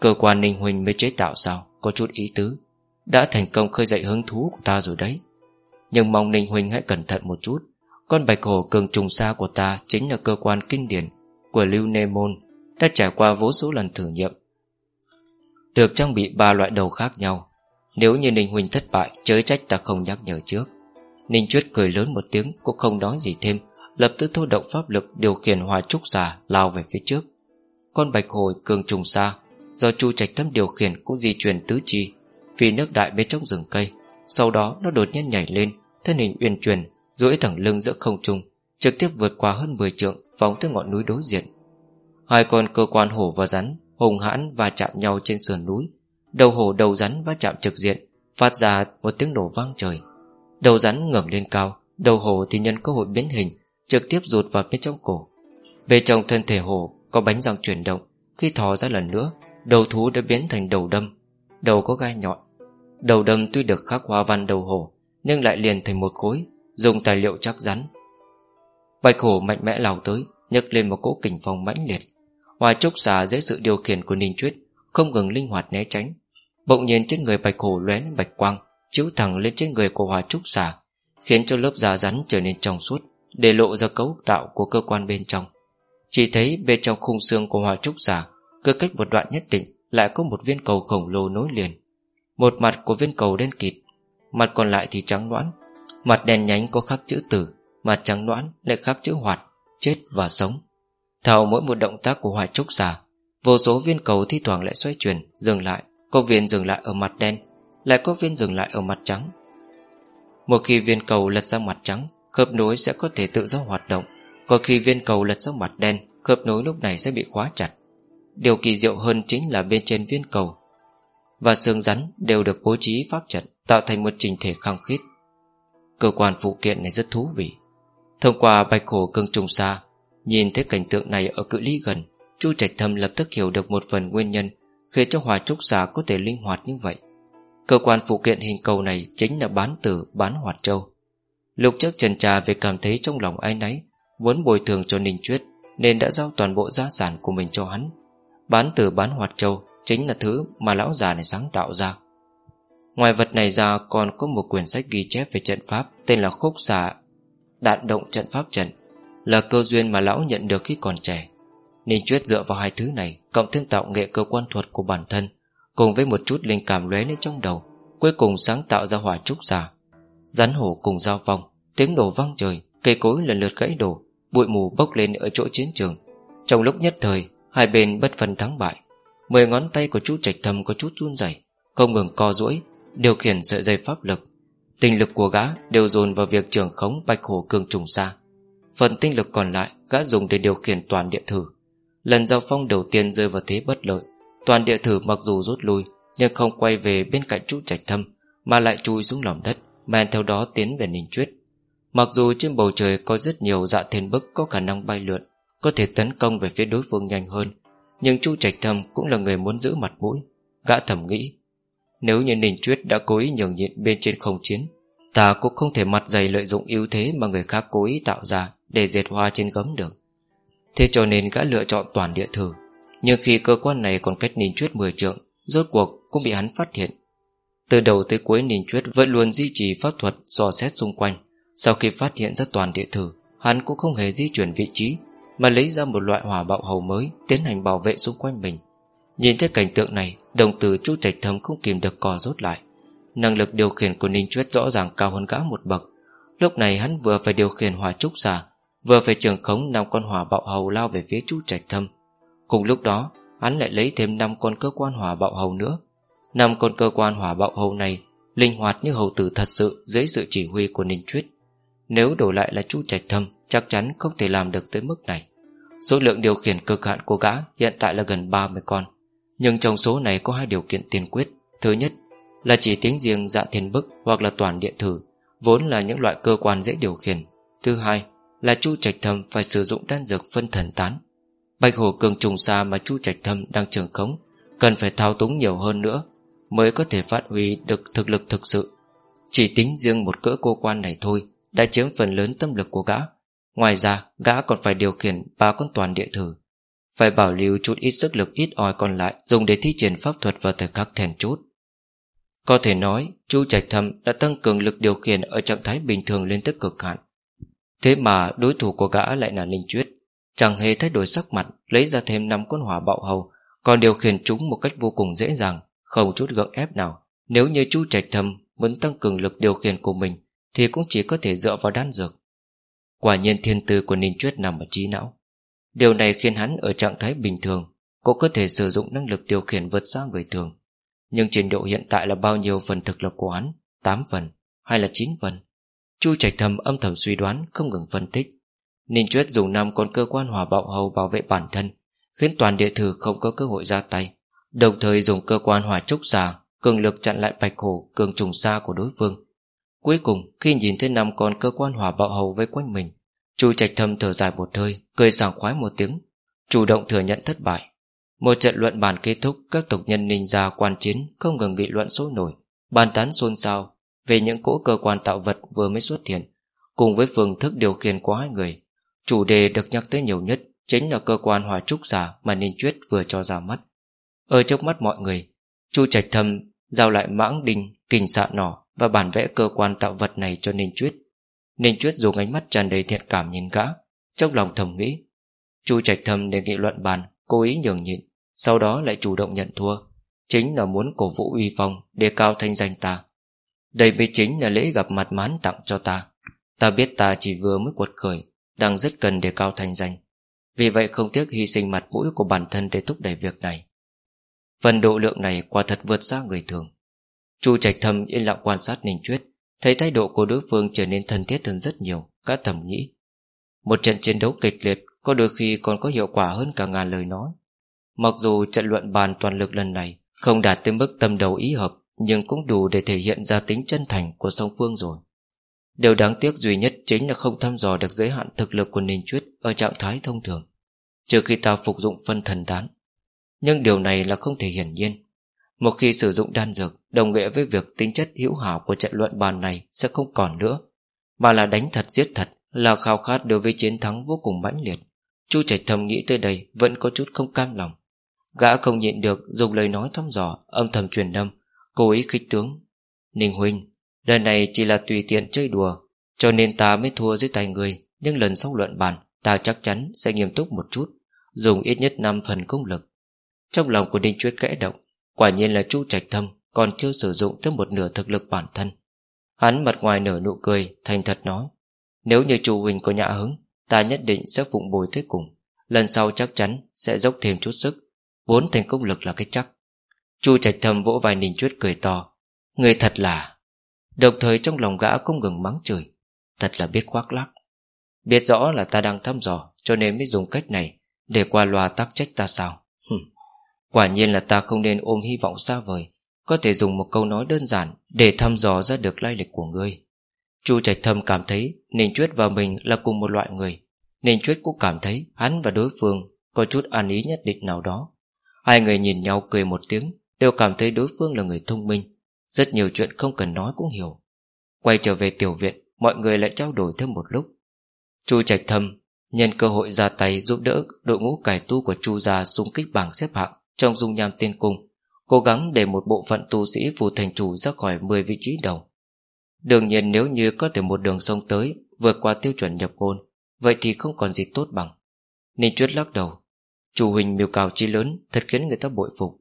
Cơ quan ninh huỳnh mới chế tạo sao? Có chút ý tứ. Đã thành công khơi dậy hứng thú của ta rồi đấy. Nhưng mong ninh huỳnh hãy cẩn thận một chút. Con bạch hổ cường trùng xa của ta Chính là cơ quan kinh điển Của Lưu Nê Môn, Đã trải qua vô số lần thử nghiệm. Được trang bị ba loại đầu khác nhau. Nếu như Ninh huỳnh thất bại, Chớ trách ta không nhắc nhở trước. Ninh Chuyết cười lớn một tiếng, Cũng không nói gì thêm, Lập tức thôi động pháp lực điều khiển hòa trúc giả Lao về phía trước. Con bạch hồi cường trùng xa Do Chu Trạch Thâm điều khiển cũng di chuyển tứ chi Vì nước đại bên trong rừng cây. Sau đó, nó đột nhiên nhảy lên, Thân hình uyên truyền duỗi thẳng lưng giữa không trung, Trực tiếp vượt qua hơn 10 trượng, Phóng tới ngọn núi đối diện. Hai con cơ quan hổ và rắn, hùng hãn và chạm nhau trên sườn núi. Đầu hổ đầu rắn va chạm trực diện, phát ra một tiếng nổ vang trời. Đầu rắn ngẩng lên cao, đầu hổ thì nhân cơ hội biến hình, trực tiếp rụt vào bên trong cổ. Bên trong thân thể hổ có bánh răng chuyển động, khi thò ra lần nữa đầu thú đã biến thành đầu đâm. Đầu có gai nhọn. Đầu đâm tuy được khắc hoa văn đầu hổ, nhưng lại liền thành một khối, dùng tài liệu chắc rắn. Bạch hổ mạnh mẽ lao tới, nhấc lên một cỗ kình phong mãnh liệt. Hoa trúc xà dưới sự điều khiển của Ninh Chuyết Không ngừng linh hoạt né tránh. Bỗng nhiên trên người bạch hổ lóe lên bạch quang, Chiếu thẳng lên trên người của Hoa trúc xà, Khiến cho lớp da rắn trở nên trong suốt, Để lộ ra cấu tạo của cơ quan bên trong. Chỉ thấy bên trong khung xương của Hoa trúc xà cứ cách một đoạn nhất định, Lại có một viên cầu khổng lồ nối liền. Một mặt của viên cầu đen kịt, Mặt còn lại thì trắng loãng. Mặt đen nhánh có khắc chữ tử, Mặt trắng loãng lại khắc chữ hoạt, Chết và sống. Theo mỗi một động tác của hoài trúc giả, Vô số viên cầu thi thoảng lại xoay chuyển, Dừng lại. Có viên dừng lại ở mặt đen, Lại có viên dừng lại ở mặt trắng. Một khi viên cầu lật ra mặt trắng, Khớp nối sẽ có thể tự do hoạt động. Còn khi viên cầu lật ra mặt đen, Khớp nối lúc này sẽ bị khóa chặt. Điều kỳ diệu hơn chính là bên trên viên cầu. Và xương rắn đều được bố trí pháp trận, Tạo thành một trình thể khăng khít. Cơ quan phụ kiện này rất thú vị. Thông qua bạch khổ cương trùng xa, Nhìn thấy cảnh tượng này ở cự ly gần, Chu Trạch Thâm lập tức hiểu được một phần nguyên nhân Khiến cho hòa trúc giả có thể linh hoạt như vậy. Cơ quan phụ kiện hình cầu này Chính là bán tử, bán hoạt châu. Lục trước trần trà về cảm thấy trong lòng ai nấy Muốn bồi thường cho Ninh Chuyết, Nên đã giao toàn bộ gia sản của mình cho hắn. Bán tử bán hoạt châu Chính là thứ mà lão già này sáng tạo ra. Ngoài vật này ra còn có một quyển sách ghi chép về trận pháp Tên là Khúc Xà, Đạn động trận pháp trận, là cơ duyên mà lão nhận được khi còn trẻ. Ninh Chuyết dựa vào hai thứ này, Cộng thêm tạo nghệ cơ quan thuật của bản thân, Cùng với một chút linh cảm lóe lên trong đầu, Cuối cùng sáng tạo ra hỏa trúc giả Rắn hổ cùng giao vong Tiếng nổ vang trời, Cây cối lần lượt gãy đổ, Bụi mù bốc lên ở chỗ chiến trường. Trong lúc nhất thời Hai bên bất phân thắng bại. Mười ngón tay của chú trạch thầm có chút run rẩy, Không ngừng co duỗi, Điều khiển sợi dây pháp lực. Tinh lực của gã đều dồn vào việc trưởng khống bạch hổ cường trùng xa Phần tinh lực còn lại, Gã dùng để điều khiển toàn địa thử. Lần giao phong đầu tiên rơi vào thế bất lợi. Toàn địa thử mặc dù rút lui, Nhưng không quay về bên cạnh chú trạch thâm Mà lại chui xuống lòng đất, Men theo đó tiến về Ninh Chuyết. Mặc dù trên bầu trời có rất nhiều dạ thiên bức Có khả năng bay lượn có thể tấn công về phía đối phương nhanh hơn. Nhưng Chu Trạch Thâm cũng là người muốn giữ mặt mũi. Gã thầm nghĩ, Nếu như Ninh Chuyết đã cố ý nhường nhịn bên trên không chiến, Ta cũng không thể mặt dày lợi dụng ưu thế Mà người khác cố ý tạo ra Để diệt hoa trên gấm được. Thế cho nên gã lựa chọn toàn địa thử. Nhưng khi cơ quan này còn cách Ninh Chuyết 10 trượng, Rốt cuộc cũng bị hắn phát hiện. Từ đầu tới cuối Ninh Chuyết vẫn luôn duy trì pháp thuật dò xét xung quanh. Sau khi phát hiện ra toàn địa thử, Hắn cũng không hề di chuyển vị trí. Mà lấy ra một loại hỏa bạo hầu mới Tiến hành bảo vệ xung quanh mình. Nhìn thấy cảnh tượng này, Đồng tử chu trạch thâm không kìm được cò rốt lại. Năng lực điều khiển của Ninh Chuyết rõ ràng cao hơn gã một bậc. Lúc này hắn vừa phải điều khiển hỏa trúc giả Vừa phải trường khống năm con hỏa bạo hầu lao về phía chu trạch thâm Cùng lúc đó, Hắn lại lấy thêm 5 con cơ quan hỏa bạo hầu nữa. Năm con cơ quan hỏa bạo hầu này Linh hoạt như hầu tử thật sự Dưới sự chỉ huy của Ninh Chuyết. Nếu đổ lại là chu trạch thâm Chắc chắn không thể làm được tới mức này. Số lượng điều khiển cực hạn của gã Hiện tại là gần 30 con, Nhưng trong số này có hai điều kiện tiên quyết. Thứ nhất là chỉ tính riêng dạ thiên bức Hoặc là toàn địa thử, Vốn là những loại cơ quan dễ điều khiển. Thứ hai là chu trạch thâm phải sử dụng đan dược phân thần tán. Bạch hổ cường trùng xa mà chu trạch thâm đang trường khống, Cần phải thao túng nhiều hơn nữa Mới có thể phát huy được thực lực thực sự. Chỉ tính riêng một cỡ cô quan này thôi, Đã chiếm phần lớn tâm lực của gã. Ngoài ra, gã còn phải điều khiển ba con toàn địa thử. Phải bảo lưu chút ít sức lực ít ỏi còn lại Dùng để thi triển pháp thuật vào thời khắc thèn chút Có thể nói, Chu Trạch Thâm đã tăng cường lực điều khiển Ở trạng thái bình thường lên tới cực hạn. Thế mà đối thủ của gã lại là Linh Chuyết Chẳng hề thay đổi sắc mặt, Lấy ra thêm 5 con hỏa bạo hầu, Còn điều khiển chúng một cách vô cùng dễ dàng, Không chút gượng ép nào. Nếu như chu trạch thâm muốn tăng cường lực điều khiển của mình, Thì cũng chỉ có thể dựa vào đan dược. Quả nhiên thiên tư của Ninh Chuyết nằm ở trí não. Điều này khiến hắn ở trạng thái bình thường, Cũng có thể sử dụng năng lực điều khiển vượt xa người thường. Nhưng trình độ hiện tại là bao nhiêu phần thực lực của hắn? 8 phần, hay là 9 phần? Chu trạch thầm âm thầm suy đoán, Không ngừng phân tích. Ninh Chuyết dùng năm con cơ quan hỏa bạo hầu bảo vệ bản thân, Khiến toàn địa thử không có cơ hội ra tay. Đồng thời dùng cơ quan hỏa trúc giả Cường lực chặn lại bạch hổ, Cường trùng xa của đối phương. Cuối cùng, khi nhìn thấy năm con cơ quan hỏa bạo hầu vây quanh mình, Chu trạch thâm thở dài một hơi, Cười sảng khoái một tiếng, Chủ động thừa nhận thất bại. Một trận luận bàn kết thúc, Các tộc nhân ninh gia quan chiến Không ngừng nghị luận sôi nổi, Bàn tán xôn xao Về những cỗ cơ quan tạo vật vừa mới xuất hiện, Cùng với phương thức điều khiển của hai người. Chủ đề được nhắc tới nhiều nhất Chính là cơ quan hỏa trúc giả Mà Ninh Chuyết vừa cho ra mắt. Ở trước mắt mọi người, Chu Trạch Thâm giao lại mãng đình Kình xạ nỏ và bản vẽ cơ quan tạo vật này cho Ninh Chuyết. Ninh Chuyết dùng ánh mắt tràn đầy thiện cảm nhìn gã, Trong lòng thầm nghĩ. Chu Trạch Thâm đề nghị luận bàn, Cố ý nhường nhịn, Sau đó lại chủ động nhận thua. Chính là muốn cổ vũ uy phong, Đề cao thanh danh ta. Đây mới chính là lễ gặp mặt mán tặng cho ta. Ta biết ta chỉ vừa mới quật khởi, đang rất cần đề cao thanh danh. Vì vậy không tiếc hy sinh mặt mũi của bản thân để thúc đẩy việc này. Phần độ lượng này quả thật vượt xa người thường. Chu trạch thầm yên lặng quan sát Ninh Chuyết Thấy thái độ của đối phương trở nên thân thiết hơn rất nhiều Các thầm nghĩ Một trận chiến đấu kịch liệt Có đôi khi còn có hiệu quả hơn cả ngàn lời nói Mặc dù trận luận bàn toàn lực lần này Không đạt tới mức tâm đầu ý hợp Nhưng cũng đủ để thể hiện ra tính chân thành của song phương rồi Điều đáng tiếc duy nhất chính là không thăm dò được giới hạn thực lực của Ninh Chuyết ở trạng thái thông thường, trừ khi ta phục dụng phân thần tán. Nhưng điều này là không thể hiển nhiên. Một khi sử dụng đan dược, đồng nghĩa với việc tính chất hữu hảo của trận luận bàn này sẽ không còn nữa, mà là đánh thật giết thật, là khao khát đối với chiến thắng vô cùng mãnh liệt. Chu Trạch thầm nghĩ tới đây vẫn có chút không cam lòng. Gã không nhịn được dùng lời nói thăm dò, âm thầm truyền âm, cố ý khích tướng. Ninh Huynh, Lần này chỉ là tùy tiện chơi đùa Cho nên ta mới thua dưới tay người Nhưng lần sau luận bàn Ta chắc chắn sẽ nghiêm túc một chút Dùng ít nhất 5 phần công lực Trong lòng của Đinh Chuyết kẽ động Quả nhiên là Chu Trạch Thâm Còn chưa sử dụng tới một nửa thực lực bản thân. Hắn mặt ngoài nở nụ cười, Thành thật nói, Nếu như chủ huynh có nhã hứng, Ta nhất định sẽ phụng bồi tới cùng. Lần sau chắc chắn sẽ dốc thêm chút sức. Bốn thành công lực là cái chắc. Chu Trạch Thâm vỗ vai Ninh Chuyết cười to, Người thật là. Đồng thời trong lòng gã cũng ngừng mắng chửi, Thật là biết khoác lác. Biết rõ là ta đang thăm dò, Cho nên mới dùng cách này Để qua loa tác trách ta sao? Hừm. Quả nhiên là ta không nên ôm hy vọng xa vời, Có thể dùng một câu nói đơn giản Để thăm dò ra được lai lịch của ngươi. Chu Trạch Thâm cảm thấy Ninh Chuyết và mình là cùng một loại người. Ninh Chuyết cũng cảm thấy hắn và đối phương Có chút an ý nhất định nào đó. Hai người nhìn nhau cười một tiếng, Đều cảm thấy đối phương là người thông minh. Rất nhiều chuyện không cần nói cũng hiểu. Quay trở về tiểu viện, Mọi người lại trao đổi thêm một lúc. Chu Trạch Thâm Nhân cơ hội ra tay giúp đỡ Đội ngũ cải tu của Chu gia xung kích bảng xếp hạng. Trong dung nham tiên cung, Cố gắng để một bộ phận tu sĩ phù thành chủ ra khỏi 10 vị trí đầu. Đương nhiên nếu như có thể một đường sông tới, Vượt qua tiêu chuẩn nhập môn, Vậy thì không còn gì tốt bằng. Ninh Chuyết lắc đầu. Chủ huynh miêu cào chi lớn, Thật khiến người ta bội phục.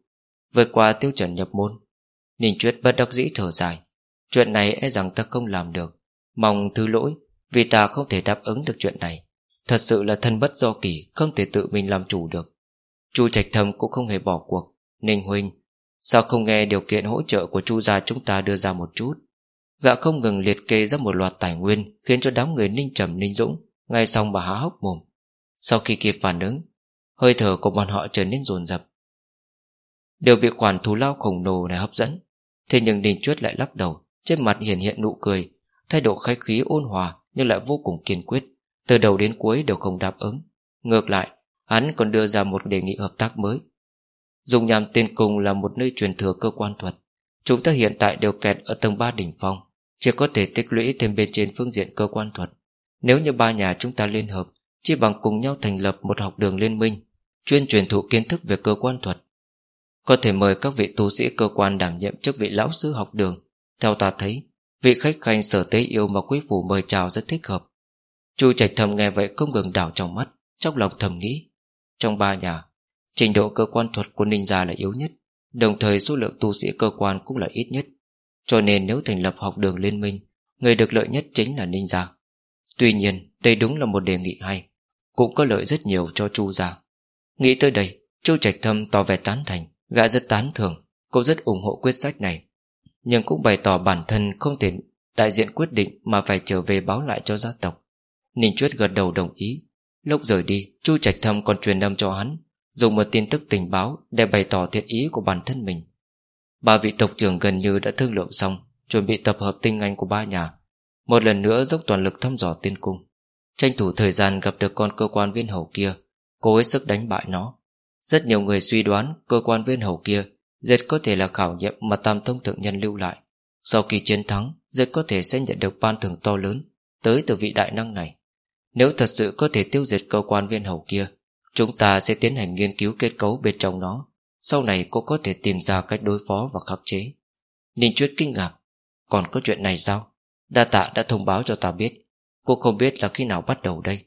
Vượt qua tiêu chuẩn nhập môn. Ninh Chuyết bất đắc dĩ thở dài. Chuyện này e rằng ta không làm được. Mong thứ lỗi, Vì ta không thể đáp ứng được chuyện này. Thật sự là thân bất do kỳ Không thể tự mình làm chủ được. Chu Trạch Thâm cũng không hề bỏ cuộc. Ninh Huynh, Sao không nghe điều kiện hỗ trợ của Chu gia chúng ta đưa ra một chút? Gã không ngừng liệt kê ra một loạt tài nguyên Khiến cho đám người Ninh Trầm, Ninh Dũng Ngay xong bà há hốc mồm. Sau khi kịp phản ứng, Hơi thở của bọn họ trở nên dồn dập. Đều bị khoản thú lao khổng lồ này hấp dẫn. Thế nhưng Ninh Chuyết lại lắc đầu, Trên mặt hiện hiện nụ cười, Thái độ khách khí ôn hòa Nhưng lại vô cùng kiên quyết. Từ đầu đến cuối đều không đáp ứng. Ngược lại Hắn còn đưa ra một đề nghị hợp tác mới. Dùng nhằm tên cùng là một nơi truyền thừa cơ quan thuật. Chúng ta hiện tại đều kẹt ở tầng 3 đỉnh phong Chỉ có thể tích lũy thêm bên trên phương diện cơ quan thuật. Nếu như ba nhà chúng ta liên hợp Chỉ bằng cùng nhau thành lập một học đường liên minh, Chuyên truyền thụ kiến thức về cơ quan thuật. Có thể mời các vị tu sĩ cơ quan đảm nhiệm chức vị lão sư học đường. Theo ta thấy, Vị khách khanh sở tế yêu mà quý phủ mời chào rất thích hợp. Chu trạch thầm nghe vậy không ngừng đảo trong mắt, Trong lòng thầm nghĩ. Trong ba nhà, Trình độ cơ quan thuật của ninja là yếu nhất, Đồng thời số lượng tu sĩ cơ quan cũng là ít nhất. Cho nên nếu thành lập học đường liên minh, Người được lợi nhất chính là ninja Tuy nhiên, đây đúng là một đề nghị hay, Cũng có lợi rất nhiều cho chu gia. Nghĩ tới đây, Chu Trạch Thâm tỏ vẻ tán thành, Gã rất tán thưởng Cô rất ủng hộ quyết sách này. Nhưng cũng bày tỏ bản thân không thể đại diện quyết định Mà phải trở về báo lại cho gia tộc. Ninh Chuyết gật đầu đồng ý Lúc rời đi, Chu Trạch Thâm còn truyền âm cho hắn, Dùng một tin tức tình báo Để bày tỏ thiện ý của bản thân mình. Ba vị tộc trưởng gần như đã thương lượng xong, Chuẩn bị tập hợp tinh anh của ba nhà, Một lần nữa dốc toàn lực thăm dò tiên cung. Tranh thủ thời gian gặp được con cơ quan viên hầu kia, Cố hết sức đánh bại nó. Rất nhiều người suy đoán cơ quan viên hầu kia Dệt có thể là khảo nghiệm mà Tam Thông Thượng Nhân lưu lại. Sau khi chiến thắng Dệt có thể sẽ nhận được ban thưởng to lớn Tới từ vị đại năng này. Nếu thật sự có thể tiêu diệt cơ quan viên hầu kia, Chúng ta sẽ tiến hành nghiên cứu kết cấu bên trong nó. Sau này cô có thể tìm ra cách đối phó và khắc chế. Ninh Chuyết kinh ngạc. Còn có chuyện này sao? Đa tạ đã thông báo cho ta biết. Cô không biết là khi nào bắt đầu đây.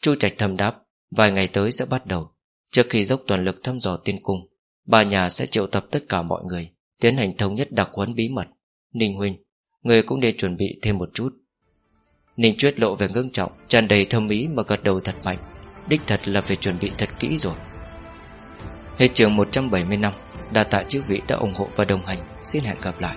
Chu Trạch thầm đáp, Vài ngày tới sẽ bắt đầu. Trước khi dốc toàn lực thăm dò tiên cung, Bà nhà sẽ triệu tập tất cả mọi người, Tiến hành thống nhất đặc huấn bí mật. Ninh Huynh, Người cũng nên chuẩn bị thêm một chút. Ninh Chuyết lộ về ngưng trọng, tràn đầy thâm ý mà gật đầu thật mạnh. Đích thật là phải chuẩn bị thật kỹ rồi. Hết trường 170 năm đà tạ chức vị đã ủng hộ và đồng hành. Xin hẹn gặp lại.